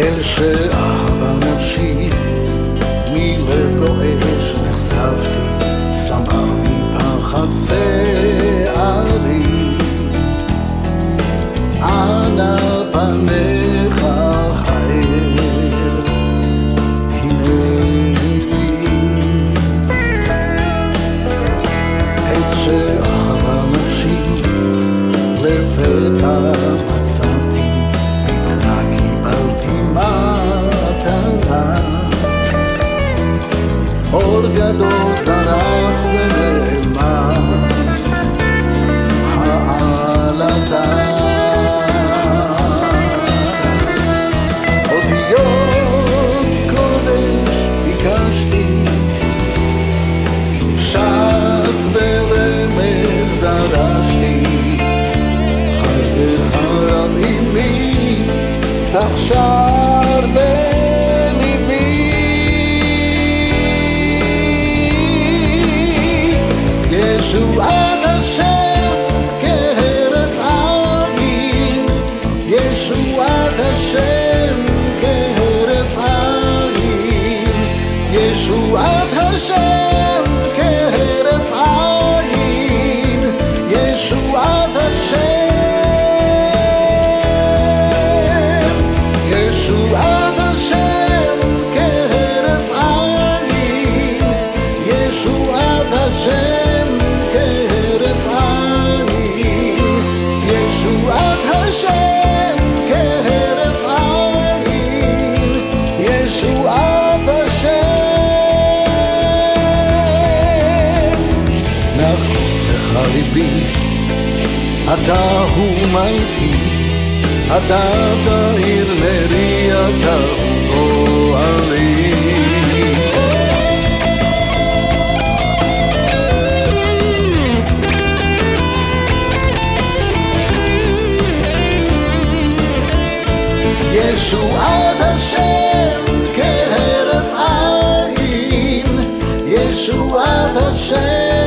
אל שאהבה נפשי. אור גדול זרח ונאמר, העלתה. אותיות קודש ביקשתי, פשט ורמז דרשתי, חסדך רב עמי, פתח שער בליבי. ליבי, אתה הוא מלכי, אתה תאיר נרי, אתה פועלי. ישועת השם כהרף עין, ישועת השם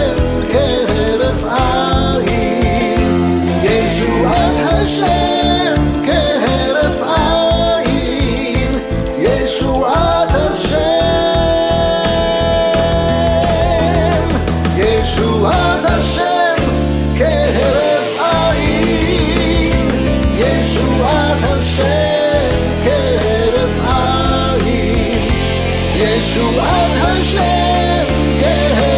ישועת השם, כן.